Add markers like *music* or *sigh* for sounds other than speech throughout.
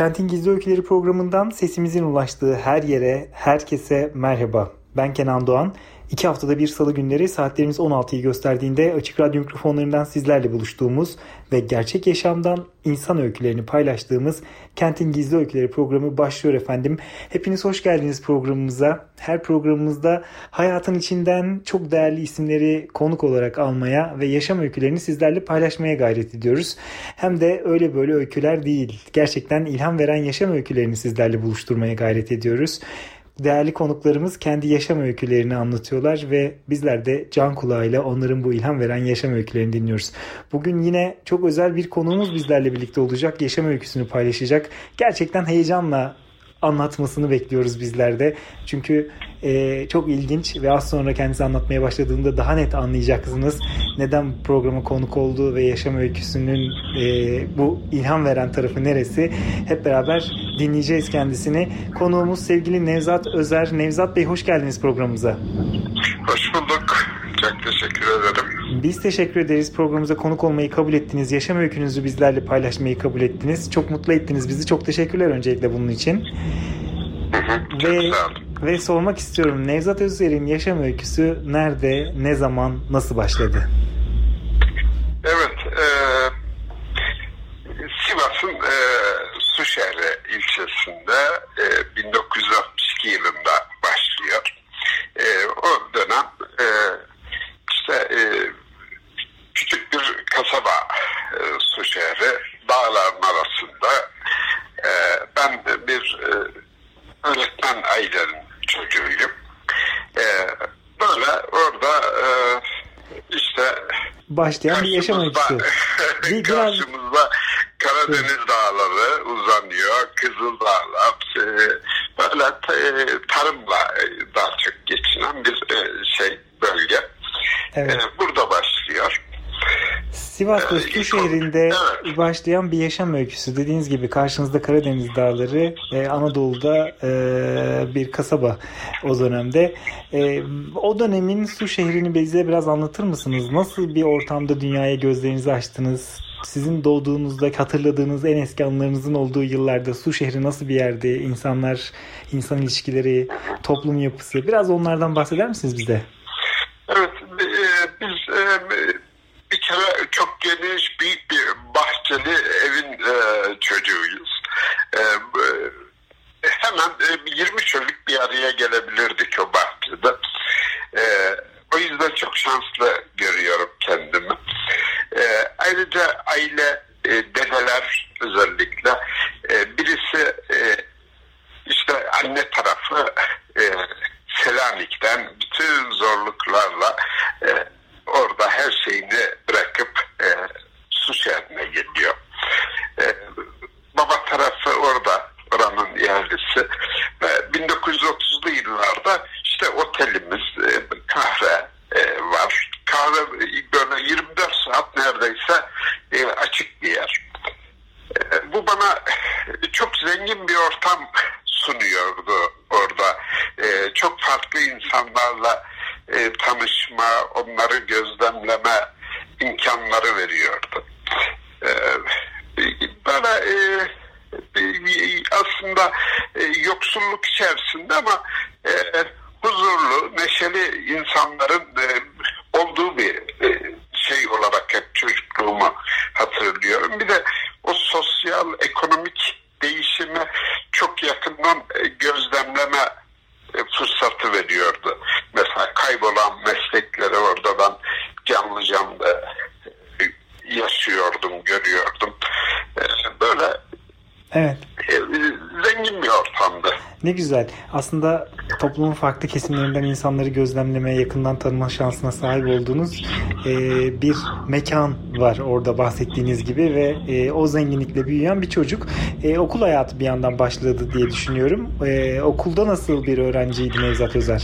Kentin Gizli Öyküleri programından sesimizin ulaştığı her yere, herkese merhaba. Ben Kenan Doğan. İki haftada bir salı günleri saatlerimiz 16'yı gösterdiğinde Açık Radyo mikrofonlarından sizlerle buluştuğumuz ve gerçek yaşamdan insan öykülerini paylaştığımız Kentin Gizli Öyküleri programı başlıyor efendim. Hepiniz hoş geldiniz programımıza. Her programımızda hayatın içinden çok değerli isimleri konuk olarak almaya ve yaşam öykülerini sizlerle paylaşmaya gayret ediyoruz. Hem de öyle böyle öyküler değil. Gerçekten ilham veren yaşam öykülerini sizlerle buluşturmaya gayret ediyoruz değerli konuklarımız kendi yaşam öykülerini anlatıyorlar ve bizler de can kulağıyla onların bu ilham veren yaşam öykülerini dinliyoruz. Bugün yine çok özel bir konuğumuz bizlerle birlikte olacak. Yaşam öyküsünü paylaşacak. Gerçekten heyecanla anlatmasını bekliyoruz bizler de. Çünkü e, çok ilginç ve az sonra kendisi anlatmaya başladığında daha net anlayacaksınız. Neden programa konuk olduğu ve yaşam öyküsünün e, bu ilham veren tarafı neresi? Hep beraber dinleyeceğiz kendisini. Konuğumuz sevgili Nevzat Özer. Nevzat Bey hoş geldiniz programımıza. Hoş bulduk. Çok teşekkür ederim. Biz teşekkür ederiz programımıza konuk olmayı kabul ettiniz. Yaşam öykünüzü bizlerle paylaşmayı kabul ettiniz. Çok mutlu ettiniz bizi. Çok teşekkürler öncelikle bunun için. Hı hı, ve, ve sormak istiyorum Nevzat Özer'in yaşam öyküsü nerede, ne zaman, nasıl başladı? Evet, e, Sivas'ın e, Suşehre ilçesinde e, 1962 yılında başlıyor. E, o dönem e, işte e, küçük bir kasaba e, Suşehre dağların arasında e, ben bir e, öğretmen ailenin çocuğuyum. E, böyle orada e, işte başlayan bir yaşam öyküsü. *laughs* Bir, karşımızda Karadeniz evet. dağları uzanıyor, Kızıl Dağlar, e, böyle e, tarımla e, daha çok geçinen bir şey bölge. Evet. Burada başlıyor. Sivas Öztürk şehrinde evet. başlayan bir yaşam öyküsü. Dediğiniz gibi karşınızda Karadeniz Dağları, e, Anadolu'da e, bir kasaba o dönemde. E, o dönemin Su şehrini bize biraz anlatır mısınız? Nasıl bir ortamda dünyaya gözlerinizi açtınız? Sizin doğduğunuzda hatırladığınız en eski anılarınızın olduğu yıllarda Su şehri nasıl bir yerdi? İnsanlar, insan ilişkileri, toplum yapısı. Biraz onlardan bahseder misiniz bize? Evet, biz bir kere çok geniş büyük bir bahçeli evin e, çocuğuyuz. E, hemen e, 20 çocuk bir araya gelebilirdik o bahçede. E, o yüzden çok şanslı görüyorum kendimi. E, ayrıca aile e, dedeler özellikle e, birisi e, işte anne tarafı e, Selanik'ten bütün zorluklarla e, orada her şeyini bırakıp e, su şehrine geliyor. E, baba tarafı orada, oranın yerlisi. Ve 1930'lu yıllarda işte otelimiz, e, kahve e, var. Kahve böyle 24 saat neredeyse e, açık bir yer. E, bu bana çok zengin bir ortam sunuyordu orada. E, çok farklı insanlarla e, tanışma, onları gözlemleme imkanları veriyordu. E, böyle e, aslında e, yoksulluk içerisinde ama e, huzurlu, neşeli insanların olduğu bir şey olarak hep çocukluğumu hatırlıyorum. Bir de o sosyal, ekonomik değişimi çok yakından gözlemleme fırsatı veriyordu. Mesela kaybolan meslekleri orada ben canlı canlı e, yaşıyordum, görüyordum. Böyle Evet. Zengin bir ortamdı. Ne güzel. Aslında toplumun farklı kesimlerinden insanları gözlemlemeye, yakından tanıma şansına sahip olduğunuz e, bir mekan var orada bahsettiğiniz gibi ve e, o zenginlikle büyüyen bir çocuk. E, okul hayatı bir yandan başladı diye düşünüyorum. E, okulda nasıl bir öğrenciydi Nevzat Özer?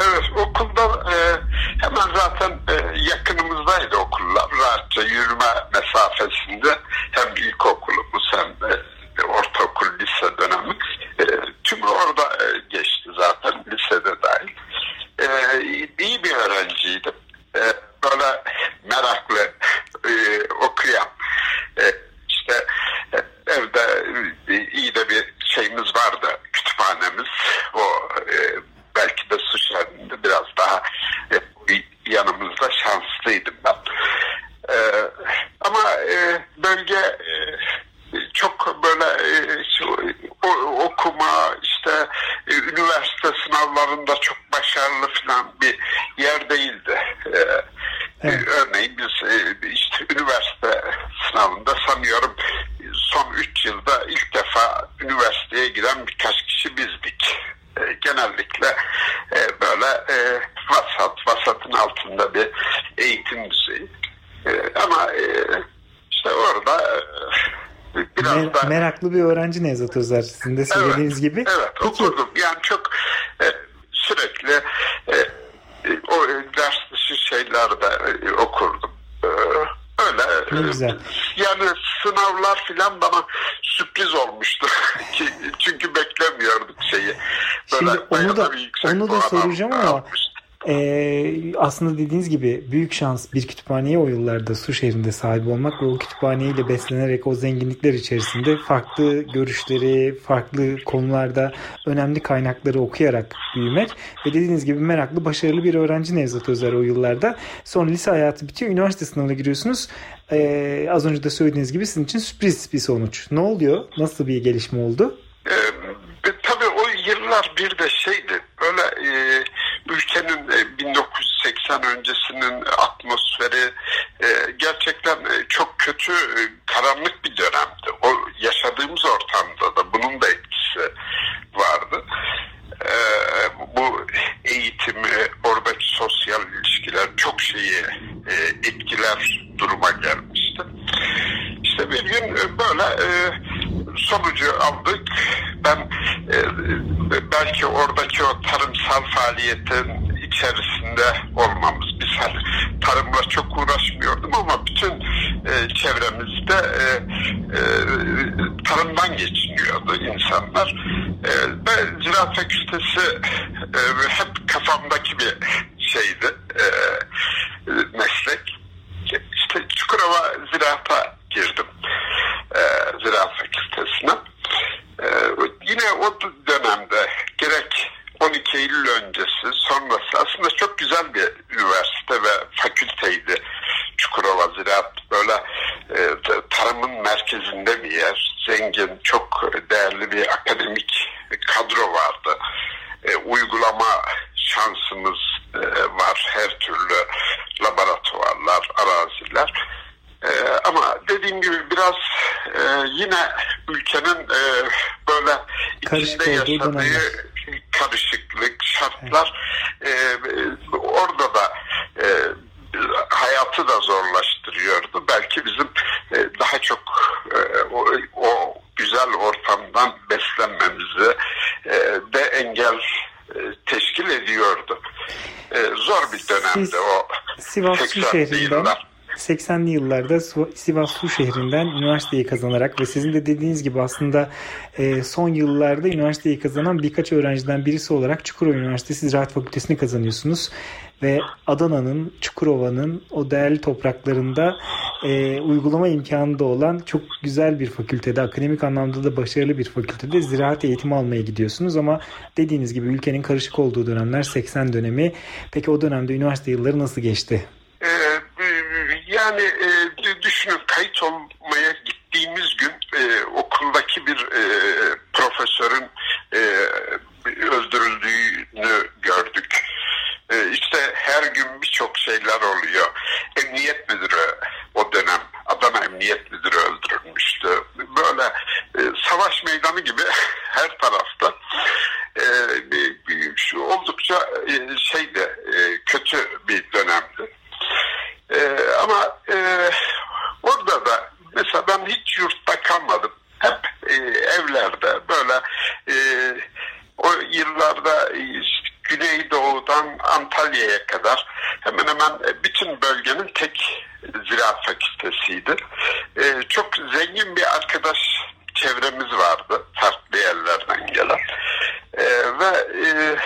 Evet okulda e, hemen zaten e, yakınımızdaydı okullar. Rahatça yürüme mesafesinde hem ilkokulumuz hem e, ortaokul, lise dönemi. E, tüm orada e, geçti zaten lisede dahil. E, iyi bir öğrenciydim. E, böyle meraklı, e, okuyan, e, işte e, evde e, iyi de bir şeyimiz vardı, kütüphanemiz. O e, belki de su şehrinde biraz daha e, yanımızda şanslıydım ben. E, ama e, bölge e, çok böyle e, okuma işte e, üniversite sınavlarında çok başarılı falan bir yer değildi. E, evet. Örneğin biz işte üniversite sınavında sanıyorum son 3 yılda ilk defa üniversiteye giren birkaç kişi bizdik. Genellikle böyle vasat, vasatın altında bir eğitim düzeyi. Ama işte orada biraz Mer- da... Meraklı bir öğrenci Nevzat Özer sizin de söylediğiniz evet, gibi. Evet Peki... okudum. Yani çok e, sürekli e, o ders dışı şeyler de e, okurdum. E, öyle. Ne güzel. Yani sınavlar filan bana sürpriz olmuştu. *laughs* Çünkü beklemiyorduk şeyi. Böyle Şimdi onu da, onu da soracağım ama almıştım. Ee, aslında dediğiniz gibi büyük şans bir kütüphaneye o yıllarda su şehrinde sahip olmak ve o kütüphaneyle beslenerek o zenginlikler içerisinde farklı görüşleri, farklı konularda önemli kaynakları okuyarak büyümek ve dediğiniz gibi meraklı, başarılı bir öğrenci Nevzat Özer o yıllarda. Sonra lise hayatı bitiyor, üniversite sınavına giriyorsunuz. Ee, az önce de söylediğiniz gibi sizin için sürpriz bir sonuç. Ne oluyor? Nasıl bir gelişme oldu? Ee, tabii o yıllar bir de şeydi, böyle e, ülkenin 1980 e, öncesinin atmosferi e, gerçekten e, çok kötü, karanlık bir dönemdi. O yaşadığımız ortamda da bunun da etkisi vardı. Bu eğitimi, oradaki sosyal ilişkiler çok şeyi etkiler duruma gelmişti. İşte bir gün böyle sonucu aldık. Ben belki oradaki o tarımsal faaliyetin içerisinde olmamız. Biz hani tarımla çok uğraşmıyordum ama bütün e, çevremizde e, e, tarımdan geçiniyordu insanlar. E, ve Ziraat Fakültesi e, hep kafamdaki bir şeydi, e, meslek. İşte Çukurova Ziraat'a girdim. E, Ziraat Fakültesi'ne. E, yine o dönemde gerek 12 Eylül öncesi sonrası aslında çok güzel bir üniversite ve fakülteydi. Çukurova Ziraat böyle e, tarımın merkezinde bir yer. Zengin, çok değerli bir akademik kadro vardı. E, uygulama şansımız e, var. Her türlü laboratuvarlar, araziler. E, ama dediğim gibi biraz e, yine ülkenin e, böyle içinde yaşadığı karışıklık, şartlar e, orada da e, hayatı da zorlaştırıyordu. Belki bizim e, daha çok e, o, o güzel ortamdan beslenmemizi e, de engel e, teşkil ediyordu. E, zor bir dönemde Siz, o Sivas 80'li yıllar. 80'li yıllarda Sivas Su şehrinden üniversiteyi kazanarak ve sizin de dediğiniz gibi aslında e, son yıllarda üniversiteyi kazanan birkaç öğrenciden birisi olarak Çukurova Üniversitesi Ziraat Fakültesini kazanıyorsunuz ve Adana'nın, Çukurova'nın o değerli topraklarında e, uygulama imkanı da olan çok güzel bir fakültede, akademik anlamda da başarılı bir fakültede ziraat eğitimi almaya gidiyorsunuz ama dediğiniz gibi ülkenin karışık olduğu dönemler 80 dönemi. Peki o dönemde üniversite yılları nasıl geçti? kayıt olmaya gittiğimiz gün e, okuldaki bir e, profesörün e, öldürüldüğünü gördük. E, işte her gün birçok şeyler oluyor. Emniyet müdürü o dönem Adana Emniyet Müdürü öldürülmüştü. Böyle e, savaş meydanı gibi *laughs* her tarafta e, şu oldukça e, şeyde e, kötü bir dönemdi. E, ama e, orada da mesela ben hiç yurtta kalmadım. Hep e, evlerde böyle e, o yıllarda Güneydoğu'dan Antalya'ya kadar hemen hemen bütün bölgenin tek ziraat fakültesiydi. E, çok zengin bir arkadaş çevremiz vardı farklı yerlerden gelen. E, ve e,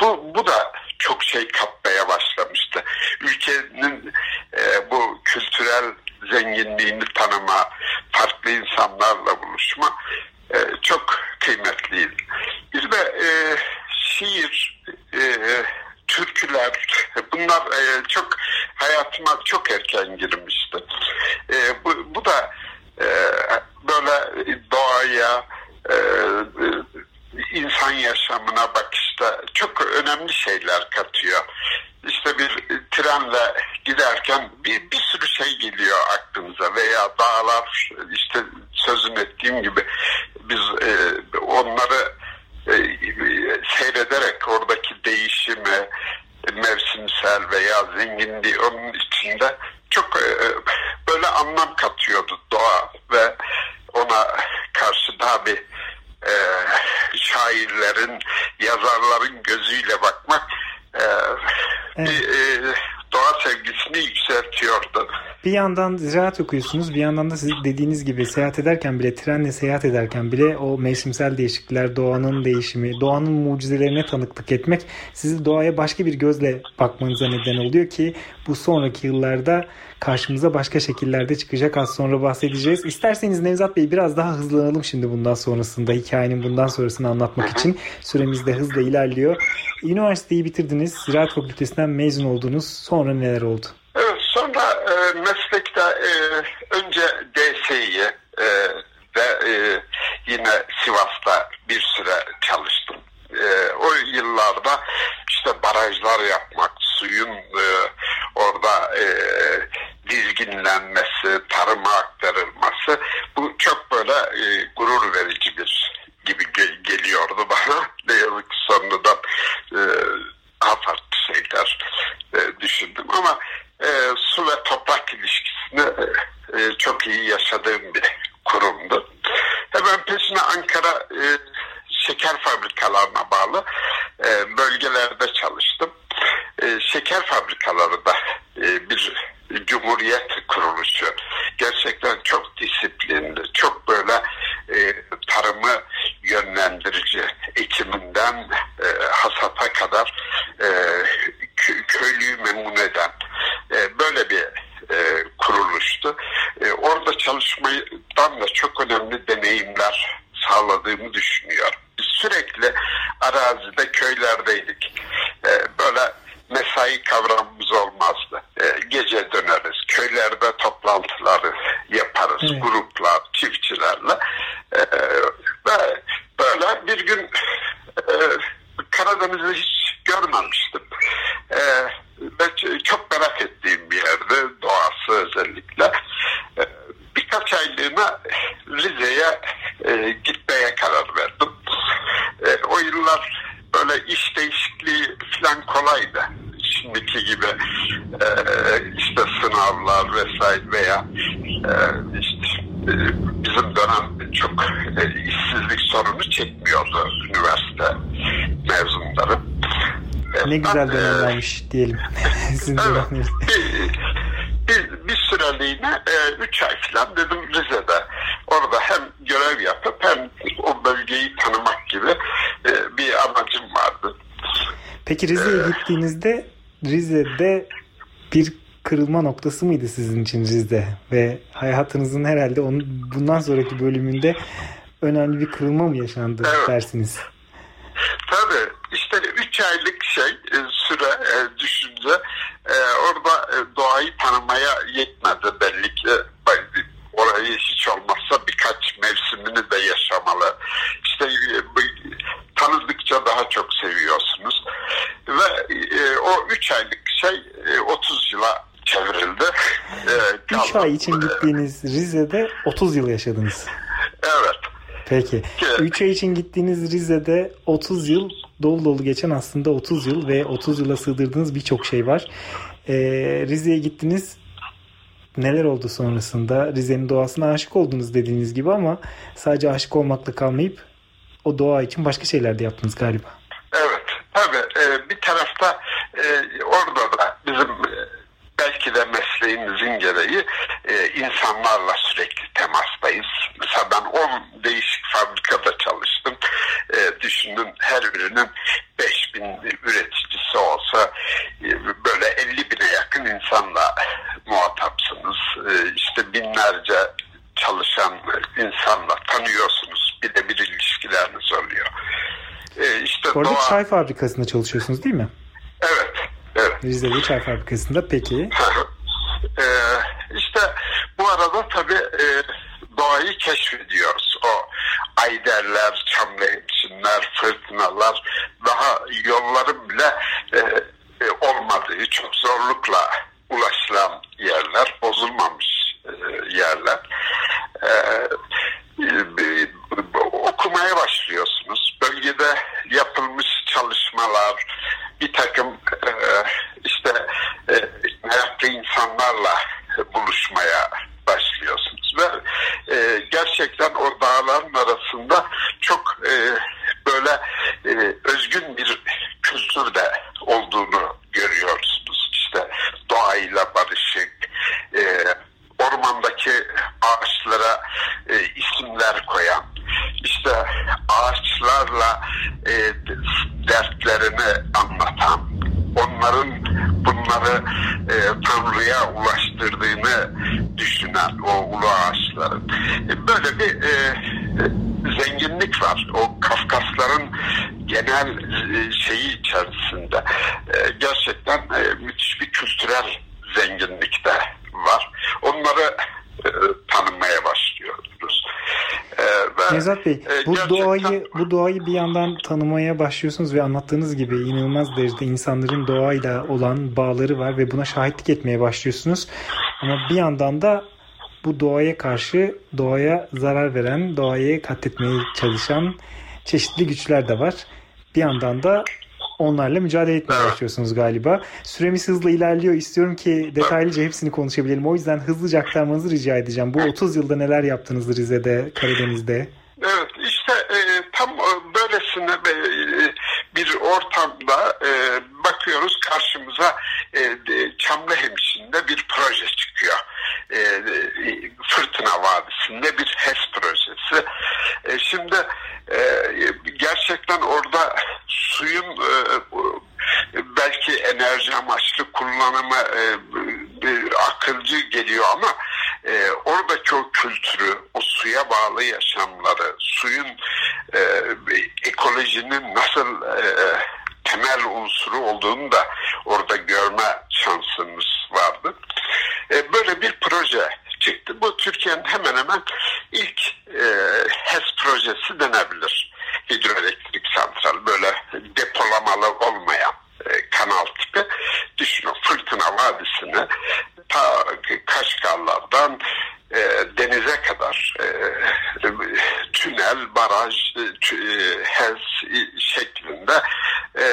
bu, bu da çok şey katmaya başlamıştı. Ülkenin e, bu kültürel zenginliğini tanıma, farklı insanlarla buluşma e, çok kıymetliydi. Bir de e, şiir, e, türküler bunlar e, çok hayatıma çok erken girmişti. E, bu, bu da e, böyle doğaya, e, insan yaşamına bakışta çok önemli şeyler katıyor. İşte bir trenle giderken bir, bir sürü şey geliyor aklınıza veya dağlar işte sözün ettiğim gibi biz e, onları e, seyrederek oradaki değişimi mevsimsel veya zenginliği onun içinde çok e, böyle anlam katıyordu doğa ve ona karşı daha bir e, şairlerin, yazarların gözüyle bakmak e, evet. bir e, doğa sevgisini yükseltiyordu. Bir yandan ziraat okuyorsunuz, bir yandan da siz dediğiniz gibi seyahat ederken bile, trenle seyahat ederken bile o mevsimsel değişiklikler, doğanın değişimi, doğanın mucizelerine tanıklık etmek sizi doğaya başka bir gözle bakmanıza neden oluyor ki bu sonraki yıllarda karşımıza başka şekillerde çıkacak. Az sonra bahsedeceğiz. İsterseniz Nevzat Bey biraz daha hızlanalım şimdi bundan sonrasında hikayenin bundan sonrasını anlatmak için. Süremiz de hızla ilerliyor. Üniversiteyi bitirdiniz. Ziraat Fakültesinden mezun oldunuz. Sonra neler oldu? Evet sonra e, meslekte e, önce DSİ'yi e, ve e, yine Sivas'ta bir süre çalıştım. E, o yıllarda işte barajlar yapmak, suyun e, orada e, dizginlenmesi, tarıma aktarılması bu çok böyle e, gurur verici bir gibi ge- geliyordu bana. *laughs* Ne yazık ki sonradan e, daha farklı şeyler e, düşündüm ama e, su ve toprak ilişkisini e, e, çok iyi yaşadığım bir kurumdu. Hemen peşine Ankara e, şeker fabrikalarına bağlı e, bölgelerde çalıştım. E, şeker fabrikaları da e, bir cumhuriyet kuruluşu. Gerçekten çok disiplinli, çok böyle e, tarımı yönlendirici ekiminden e, hasata kadar e, köylüyü memnun eden e, böyle bir e, kuruluştu. E, orada çalışmadan da çok önemli deneyimler sağladığımı düşünüyorum. Biz sürekli arazide köylerdeydik. E, böyle mesai kavramımız olmazdı. E, gece döneriz, köylerde toplantıları yaparız, evet. gruplar, çiftçilerle. E, ve böyle bir gün e, Karadeniz'i hiç görmemiştim. E, ve çok merak ettiğim bir yerde, doğası özellikle. E, birkaç aylığına Rize'ye e, gitmeye karar verdim. E, o yıllar böyle iş değişikliği falan kolaydı. Şimdiki gibi e, işte sınavlar vesaire veya e, işte e, bizim dönem çok e, işsizlik sorunu çekmiyordu üniversite mezunları. E, ne güzel dönemlermiş e, diyelim. *laughs* *laughs* Sizin evet, bir, bir, bir süreliğine 3 e, ay falan dedim Rize'de. Orada hem görev yapıp hem o bölgeyi tanımak gibi e, bir amacım vardı. Peki Rize'ye ee, gittiğinizde Rize'de bir kırılma noktası mıydı sizin için Rize? Ve hayatınızın herhalde onun, bundan sonraki bölümünde önemli bir kırılma mı yaşandı evet. dersiniz? Tabii. 3 aylık şey e, süre e, düşünce e, orada doğayı tanımaya yetmedi belli ki. Orayı hiç olmazsa birkaç mevsimini de yaşamalı. İşte tanıdıkça daha çok seviyorsunuz. Ve o 3 aylık şey 30 yıla çevrildi. *laughs* 3 ay için gittiğiniz Rize'de 30 yıl yaşadınız. Evet. Peki. 3 ay için gittiğiniz Rize'de 30 yıl dolu dolu geçen aslında 30 yıl ve 30 yıla sığdırdığınız birçok şey var. Ee, Rize'ye gittiniz Neler oldu sonrasında? Rize'nin doğasına aşık oldunuz dediğiniz gibi ama sadece aşık olmakla kalmayıp o doğa için başka şeyler de yaptınız galiba. Evet, tabii. E, bir tarafta e, orada da bizim e, belki de mesleğimizin gereği e, insanlarla sürekli temastayız. Mesela ben 10 değişik fabrikada çalıştım. Düşünün her birinin 5000 üreticisi olsa e, böyle 50 bine yakın insanla muhatapsınız. E, işte binlerce çalışan insanla tanıyorsunuz. Bir de bir ilişkileriniz oluyor. E, işte Orada doğa... çay fabrikasında çalışıyorsunuz değil mi? Evet. Evet. Rize'de çay fabrikasında peki. ee, işte bu arada tabii e, doğayı keşfediyoruz. O ayderler, çamlıhemşinler, fırtınalar daha yolların bile e, e, olmadığı çok zorlukla ulaşılan yerler, bozulmamış e, yerler. E, e, okumaya başlıyorsunuz. Bölgede yapılmış çalışmalar, bir takım e, işte e, meraklı insanlarla buluşmaya başlıyorsunuz ve e, gerçekten o dağların arasında çok e, böyle e, özgün bir kültür de olduğunu görüyorsunuz. İşte doğayla barışık, e, ormandaki ağaçlara e, isimler koyan, işte ağaçlarla e, dertlerini anlatan, onların bunları e, Tanrı'ya ulaştırdığını düşünen o ulu ağaçların e, böyle bir e, zenginlik var. O Kafkasların genel e, şeyi içerisinde e, gerçekten e, müthiş bir kültürel zenginlik de var. Onları tanımaya başlıyoruz. E, Nevzat Bey, bu doğayı bu doğayı bir yandan tanımaya başlıyorsunuz ve anlattığınız gibi inanılmaz derecede insanların doğayla olan bağları var ve buna şahitlik etmeye başlıyorsunuz. Ama bir yandan da bu doğaya karşı doğaya zarar veren, doğayı katletmeye çalışan çeşitli güçler de var. Bir yandan da onlarla mücadele etmeye başlıyorsunuz galiba. Süremiz hızla ilerliyor. İstiyorum ki detaylıca hepsini konuşabilelim. O yüzden hızlıca aktarmanızı rica edeceğim. Bu 30 yılda neler yaptınız Rize'de, Karadeniz'de? Evet işte e, tam böylesine e, bir ortamda e, bakıyoruz karşımıza e, Çamlıhemşin'de bir proje çıkıyor. E, e, Fırtına Vadisi'nde bir HES projesi. E, şimdi e, gerçekten orada suyun e, belki enerji amaçlı kullanımı e, akılcı geliyor ama e, oradaki kültürü, o suya bağlı yaşamları, suyun e, ekolojinin nasıl e, temel unsuru olduğunu da orada görme şansımız vardı. E, böyle bir proje çıktı. Bu Türkiye'nin hemen hemen ilk e, HES projesi denebilir. Hidroelektrik santral böyle depolamalı olmayan e, kanal tipi. Düşünün Fırtına Vadisi'ni ta Kaşgarlardan e, denize kadar e, tünel, baraj, e, e HES şeklinde e,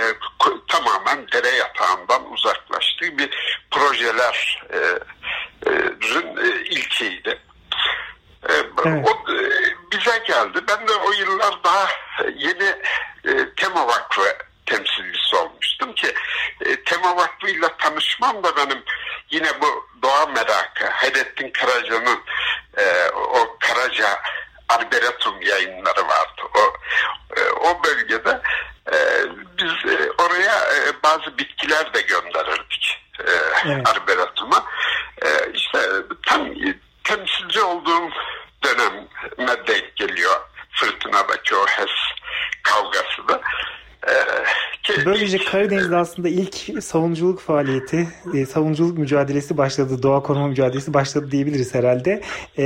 tamamen dere yatağından uzaklaştığı bir projeler e, e, ilkiydi. E, evet. O e, bize geldi. Ben de o yıllar daha yeni e, Tema Vakfı temsilcisi olmuştum ki e, Tema Vakfı ile tanışmam da benim yine bu doğa merakı Hayrettin Karaca'nın e, o Karaca Arboretum yayınları vardı. O e, o bölgede e, biz e, oraya e, bazı bitkiler de gönderirdik e, evet. Arboretum'a. E, işte tam temsilci olduğum döneme denk geliyor fırtınadaki o HES kavgası da. Ee, Böylece *laughs* Karadeniz'de aslında ilk savunuculuk faaliyeti, e, savunuculuk mücadelesi başladı, doğa koruma mücadelesi başladı diyebiliriz herhalde. E,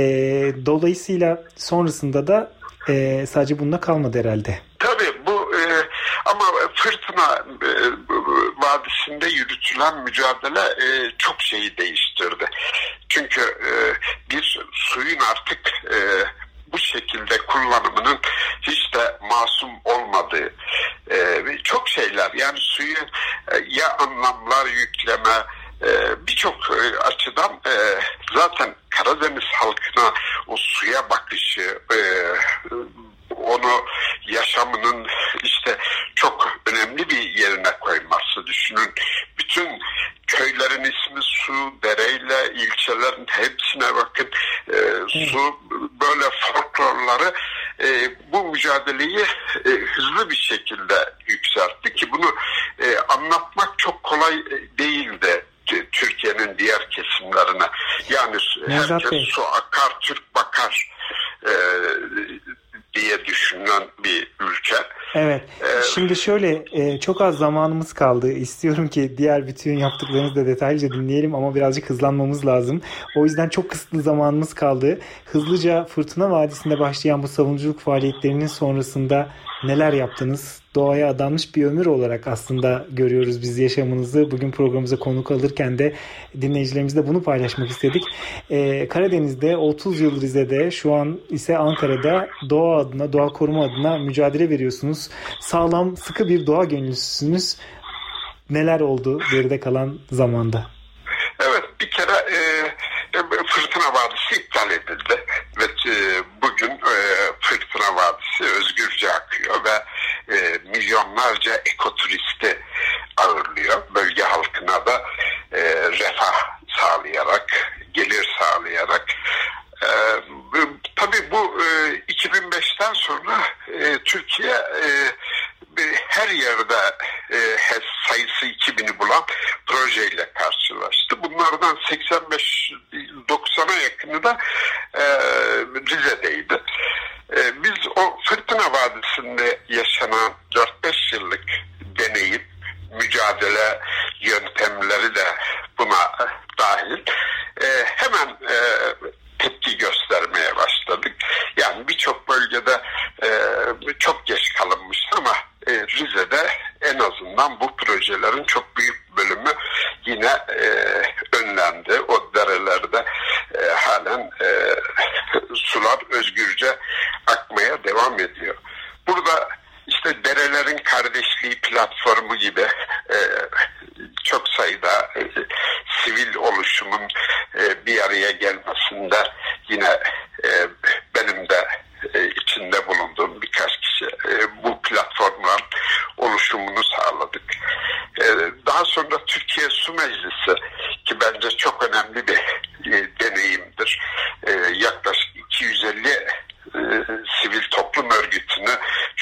dolayısıyla sonrasında da e, sadece bununla kalmadı herhalde. Tabii bu e, ama fırtına e, vadisinde yürütülen mücadele e, çok şeyi değiştirdi. Çünkü e, bir suyun artık e, bu şekilde kullanımının hiç de masum olmadığı e, çok şeyler yani suyu e, ya anlamlar yükleme e, birçok e, açıdan e, zaten Karadeniz halkına o suya bakışı, e, onu yaşamının işte çok önemli bir yerine koyması düşünün. Bütün köylerin ismi su, dereyle, ilçelerin hepsine bakın. E, su böyle folklorları e, bu mücadeleyi e, hızlı bir şekilde yükseltti ki bunu e, anlatmak çok kolay değildi Türkiye'nin diğer kesimlerine. Yani Nevzat herkes Bey. su akar, Türk bakar e, diye düşünülen bir ülke. Evet. Şimdi şöyle e, çok az zamanımız kaldı. İstiyorum ki diğer bütün yaptıklarınızı da detaylıca dinleyelim ama birazcık hızlanmamız lazım. O yüzden çok kısıtlı zamanımız kaldı. Hızlıca Fırtına Vadisi'nde başlayan bu savunuculuk faaliyetlerinin sonrasında neler yaptınız? Doğaya adanmış bir ömür olarak aslında görüyoruz biz yaşamınızı. Bugün programımıza konuk alırken de dinleyicilerimizle bunu paylaşmak istedik. Ee, Karadeniz'de 30 yıl Rize'de şu an ise Ankara'da doğa adına, doğa koruma adına mücadele veriyorsunuz. Sağlam, sıkı bir doğa gönüllüsünüz. Neler oldu geride kalan zamanda? Evet bir kere e, Fırtına Vadisi iptal edildi ve e, bugün e, Fırtına Vadisi özgürce akıyor ve e, milyonlarca ekoturisti ağırlıyor. Bölge halkına da e, refah sağlayarak, gelir sağlayarak. E, tabii bu e, 2005'ten sonra e, Türkiye e, her yerde e, sayısı 2000'i bulan projeyle karşılaştı. Bunlardan 85-90'a yakını da e, Rize'deydi. E, biz o Fırtına Vadisi'nde yaşanan 4-5 yıllık deneyim, mücadele yöntemleri de buna dahil e, hemen e, tepki göstermeye başladık. Yani birçok bölgede e, çok geç kalınmıştı ama e, Rize'de en azından bu projelerin çok büyük bölümü yine önlendi. O derelerde e, halen e, sular özgürce akmaya devam ediyor. Burada işte derelerin kardeşliği platformu gibi e, çok sayıda e, sivil oluşumun e, bir araya gelmesinde yine e, benim de e, içinde bulunduğum birkaç kişi e, bu platformların oluşumunu sağladık. E, daha sonra Türkiye Su Meclisi ki bence çok önemli bir e, deneyimdir. E, yaklaşık 250 e, sivil toplum örgütünü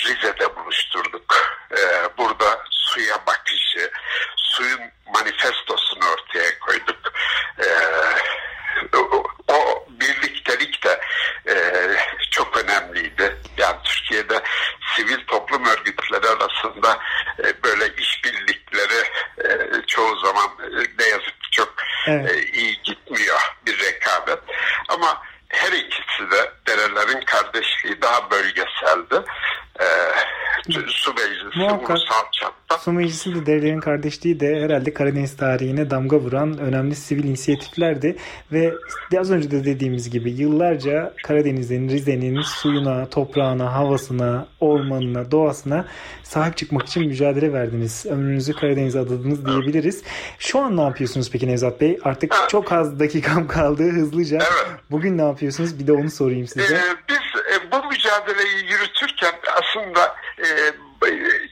Rize'de buluşturduk. E, burada suya bakışı, suyun manifestosunu ortaya koyduk. E, o, o birliktelik de e, çok önemliydi. Yani Türkiye'de sivil toplum örgütleri arasında e, böyle işbirlikleri e, çoğu zaman e, ne yazık ki çok Evet. e, iyi gitmiyor bir rekabet. Ama her ikisi de derelerin kardeşliği daha bölgeseldi. E, su meclisi Muhakkak. ulusal Su Meclisi de Derelerin Kardeşliği de herhalde Karadeniz tarihine damga vuran önemli sivil inisiyatiflerdi. Ve az önce de dediğimiz gibi yıllarca Karadeniz'in, Rize'nin suyuna, toprağına, havasına, ormanına, doğasına sahip çıkmak için mücadele verdiniz. Ömrünüzü Karadeniz'e adadınız diyebiliriz. Şu an ne yapıyorsunuz peki Nevzat Bey? Artık çok az dakikam kaldı hızlıca. Evet. Bugün ne yapıyorsunuz? Bir de onu sorayım size. Ee, biz e, bu mücadeleyi yürütürken aslında e,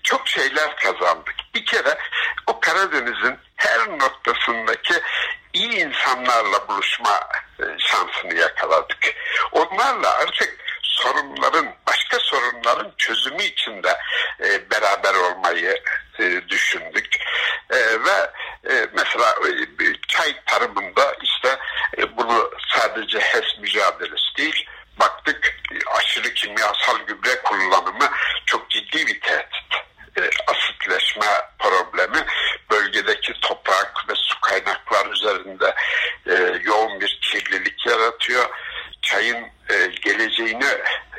çok şeyler kazandık. Bir kere o Karadeniz'in her noktasındaki iyi insanlarla buluşma e, şansını yakaladık. Onlarla artık sorunların, başka sorunların çözümü için de e, beraber olmayı e, düşündük. Ve mesela çay tarımında işte bunu sadece HES mücadelesi değil, baktık aşırı kimyasal gübre kullanımı çok ciddi bir tehdit. E, asitleşme problemi bölgedeki toprak ve su kaynakları üzerinde e, yoğun bir kirlilik yaratıyor. Çayın e, geleceğini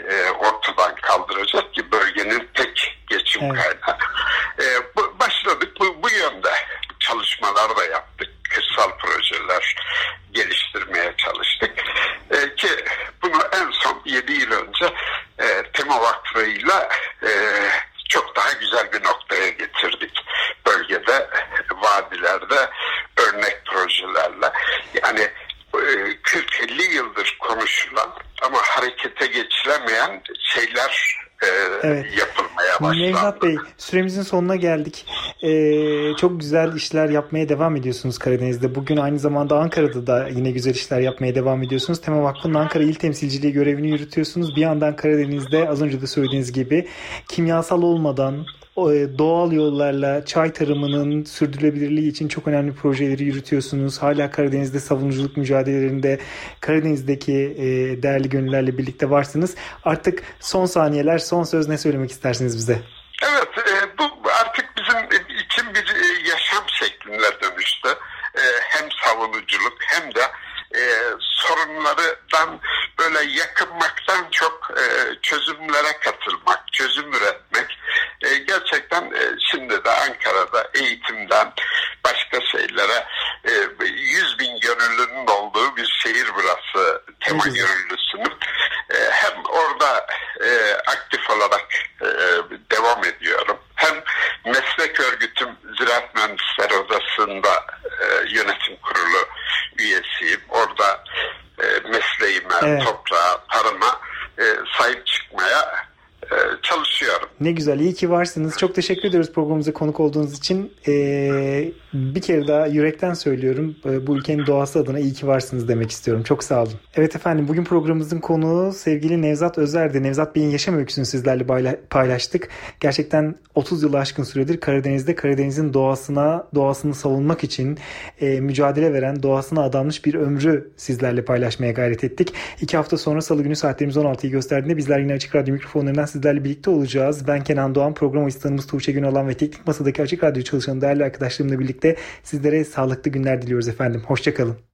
e, ortadan kaldıracak ki bölgenin tek geçim Evet. kaynağı. E, bu, başladık bu, bu yönde çalışmalar da yaptık. Kırsal projeler geliştirmeye çalıştık. E, ki bunu en son 7 yıl önce e, Tema Vakfı'yla e, çok daha güzel bir noktaya getirdik. Bölgede, vadilerde örnek projelerle. Yani e, konuşulan ama harekete geçilemeyen şeyler e, evet. yapılmaya başlandı. Nevzat Bey süremizin sonuna geldik. Ee, çok güzel işler yapmaya devam ediyorsunuz Karadeniz'de. Bugün aynı zamanda Ankara'da da yine güzel işler yapmaya devam ediyorsunuz. Tema Vakfı'nın Ankara İl Temsilciliği görevini yürütüyorsunuz. Bir yandan Karadeniz'de az önce de söylediğiniz gibi kimyasal olmadan e, doğal yollarla çay tarımının sürdürülebilirliği için çok önemli projeleri yürütüyorsunuz. Hala Karadeniz'de savunuculuk mücadelelerinde Karadeniz'deki e, değerli gönüllerle birlikte varsınız. Artık son saniyeler, son söz ne söylemek istersiniz bize? Evet, e, bu artık bizim için bir yaşam şekline dönüştü. Hem savunuculuk hem de sorunlardan böyle yakınmaktan çok çözümlere katılmak, çözüm üretmek e, gerçekten e, şimdi de Ankara'da eğitimden başka şeylere e, 100 bin gönüllünün olduğu bir şehir burası tema gönüllüsünün. E, hem orada e, aktif olarak e, devam ediyorum. Hem meslek örgütüm Ziraat Mühendisleri Odası'nda e, yönetim kurulu üyesiyim. Orada e, mesleğime, evet. toprağa, tarıma e, sahip çıkmaya e, çalışıyorum. Ne güzel. iyi ki varsınız. Çok teşekkür ediyoruz programımıza konuk olduğunuz için. Ee, bir kere daha yürekten söylüyorum. Ee, bu ülkenin doğası adına iyi ki varsınız demek istiyorum. Çok sağ olun. Evet efendim bugün programımızın konuğu sevgili Nevzat Özer'di. Nevzat Bey'in yaşam öyküsünü sizlerle paylaştık. Gerçekten 30 yıl aşkın süredir Karadeniz'de Karadeniz'in doğasına doğasını savunmak için e, mücadele veren doğasına adanmış bir ömrü sizlerle paylaşmaya gayret ettik. İki hafta sonra salı günü saatlerimiz 16'yı gösterdiğinde bizler yine Açık Radyo mikrofonlarından sizlerle birlikte olacağız. Ben Kenan Doğan, program asistanımız Tuğçe Günalan ve teknik masadaki Açık Radyo çalışan değerli arkadaşlarımla birlikte sizlere sağlıklı günler diliyoruz efendim. Hoşçakalın.